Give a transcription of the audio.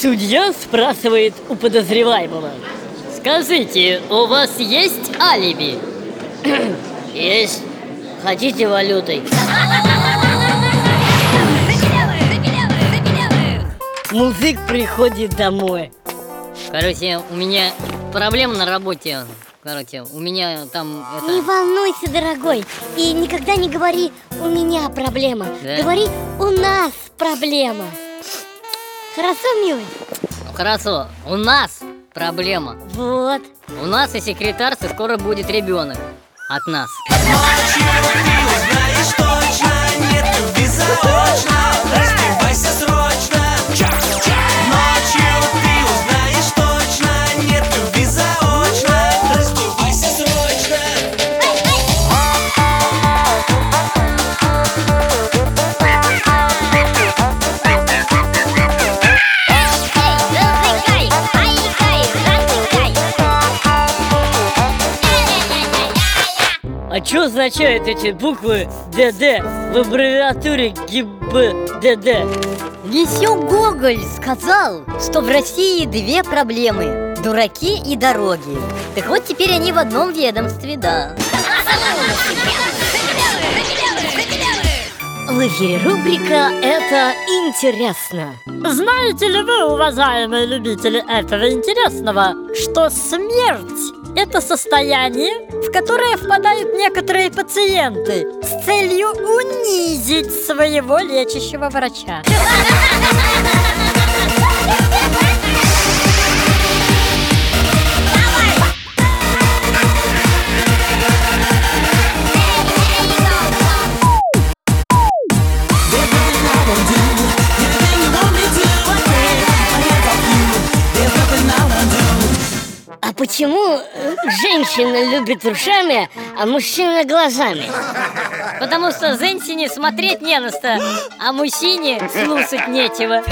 Судья спрашивает у подозреваемого. Скажите, у вас есть алиби? Есть. Хотите валютой? Музык приходит домой. Короче, у меня проблема на работе. Короче, у меня там это... Не волнуйся, дорогой, и никогда не говори «у меня проблема». Да? Говори «у нас проблема». Хорошо, милый? Хорошо, у нас проблема. Вот. У нас и секретарцы скоро будет ребенок. От нас. А что означают эти буквы ДД в аббревиатуре ГИБДД? Еще Гоголь сказал, что в России две проблемы – дураки и дороги. Так вот теперь они в одном ведомстве, да. В эфире рубрика «Это интересно». Знаете ли вы, уважаемые любители этого интересного, что смерть – это состояние, в которое впадают некоторые пациенты с целью унизить своего лечащего врача? почему э, женщина любит ушами, а мужчина глазами? Потому что женщине смотреть не на что, а мужчине слушать нечего.